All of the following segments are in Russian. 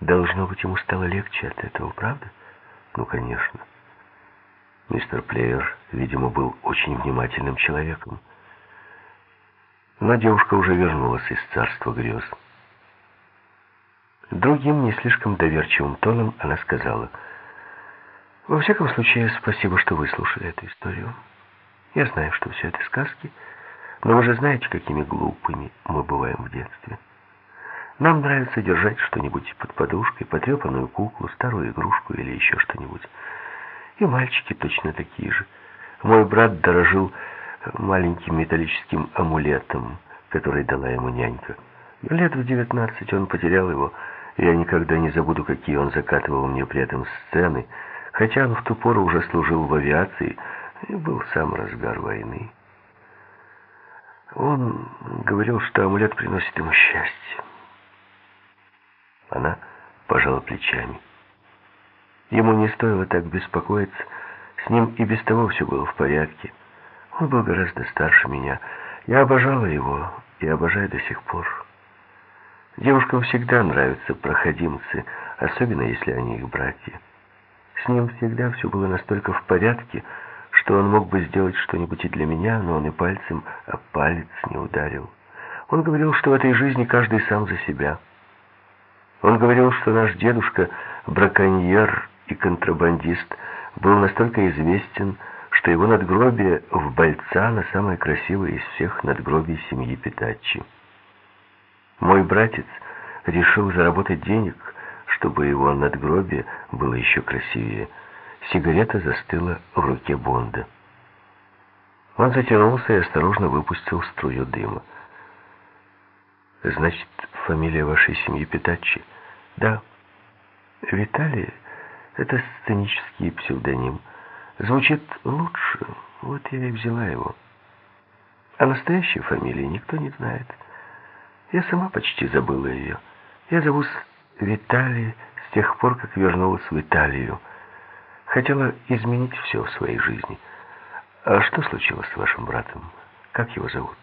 Должно быть, ему стало легче от этого, правда? Ну, конечно. Мистер Плеер, видимо, был очень внимательным человеком. Но девушка уже вернулась из царства грез. Другим, не слишком доверчивым тоном она сказала, «Во всяком случае, спасибо, что выслушали эту историю. Я знаю, что все это сказки, но вы же знаете, какими глупыми мы бываем в детстве. Нам нравится держать что-нибудь под подушкой, потрепанную куклу, старую игрушку или еще что-нибудь. И мальчики точно такие же. Мой брат дорожил маленьким металлическим амулетом, который дала ему нянька. Лет в девятнадцать он потерял его, я никогда не забуду, какие он закатывал мне при этом сцены, хотя он в ту пору уже служил в авиации и был сам разгар войны. Он говорил, что амулет приносит ему счастье. Она пожала плечами. Ему не стоило так беспокоиться, с ним и без того все было в порядке. Он был гораздо старше меня. Я обожала его и обожаю до сих пор. Девушкам всегда нравятся проходимцы, особенно если они их братья. С ним всегда все было настолько в порядке, что он мог бы сделать что-нибудь и для меня, но он и пальцем о палец не ударил. Он говорил, что в этой жизни каждый сам за себя. Он говорил, что наш дедушка, браконьер и контрабандист, был настолько известен, что его надгробие в Бальцано самое красивое из всех надгробий семьи Питаччи. Мой братец решил заработать денег, чтобы его надгробие было еще красивее. Сигарета застыла в руке Бонда. Он затянулся и осторожно выпустил струю дыма. «Значит, фамилия вашей семьи Питаччи?» «Да. Виталий — это сценический псевдоним». Звучит лучше, вот я и взяла его. А настоящей фамилии никто не знает. Я сама почти забыла ее. Я зовусь Виталий с тех пор, как вернулась в Италию. Хотела изменить все в своей жизни. А что случилось с вашим братом? Как его зовут?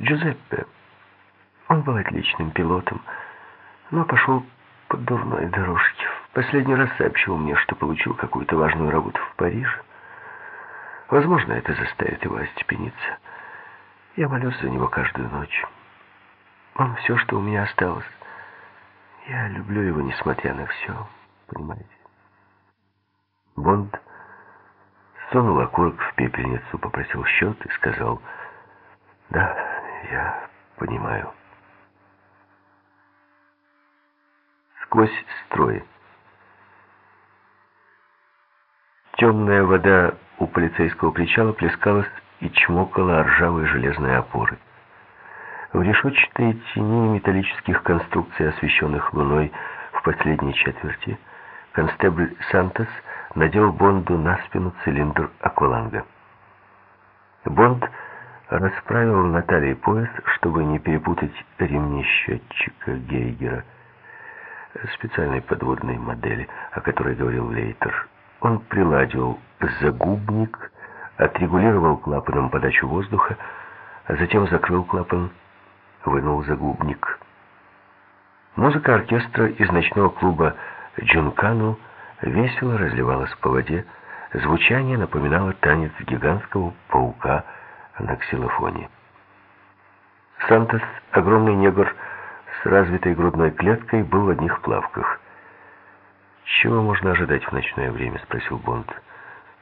Джузеппе. Он был отличным пилотом, но пошел по дурной дорожке. В последний раз сообщил мне, что получил какую-то важную работу в Париже. Возможно, это заставит его остепениться. Я молюсь за него каждую ночь. Он все, что у меня осталось. Я люблю его, несмотря на все, понимаете? Бонд сунул окурок в пепельницу, попросил счет и сказал, «Да, я понимаю». Сквозь строй. Темная вода у полицейского причала плескалась и чмокала о ржавые железные опоры. В решетчатой тени металлических конструкций, освещенных луной в последней четверти, констебль Сантос надел Бонду на спину цилиндр акваланга. Бонд расправил на талии пояс, чтобы не перепутать ремни счетчика Гейгера, специальной подводной модели, о которой говорил Лейтер. Он приладил загубник, отрегулировал клапаном подачу воздуха, а затем закрыл клапан, вынул загубник. Музыка оркестра из ночного клуба «Джункану» весело разливалась по воде, звучание напоминало танец гигантского паука на ксилофоне. Сантос, огромный негр с развитой грудной клеткой, был в одних плавках. «Чего можно ожидать в ночное время?» — спросил Бонд.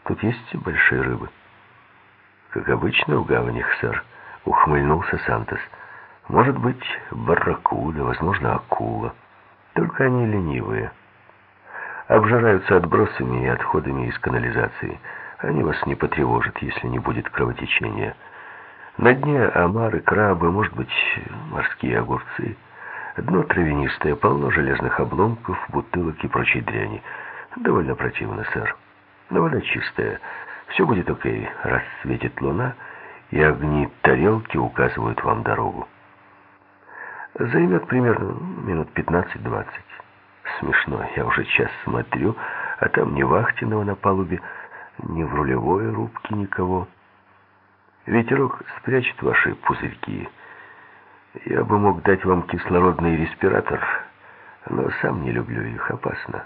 «Тут есть большие рыбы?» «Как обычно в гаванях, сэр», — ухмыльнулся Сантос. «Может быть, барракуда, возможно, акула. Только они ленивые. Обжираются отбросами и отходами из канализации. Они вас не потревожат, если не будет кровотечения. На дне омары, крабы, может быть, морские огурцы». Дно травянистое, полно железных обломков, бутылок и прочей дряни. Довольно противно, сэр. Но вода чистая. Все будет окей. Рассветит луна, и огни тарелки указывают вам дорогу. Займет примерно минут 15-20. Смешно, я уже час смотрю, а там ни вахтенного на палубе, ни в рулевой рубке никого. Ветерок спрячет ваши пузырьки. Я бы мог дать вам кислородный респиратор, но сам не люблю их, опасно.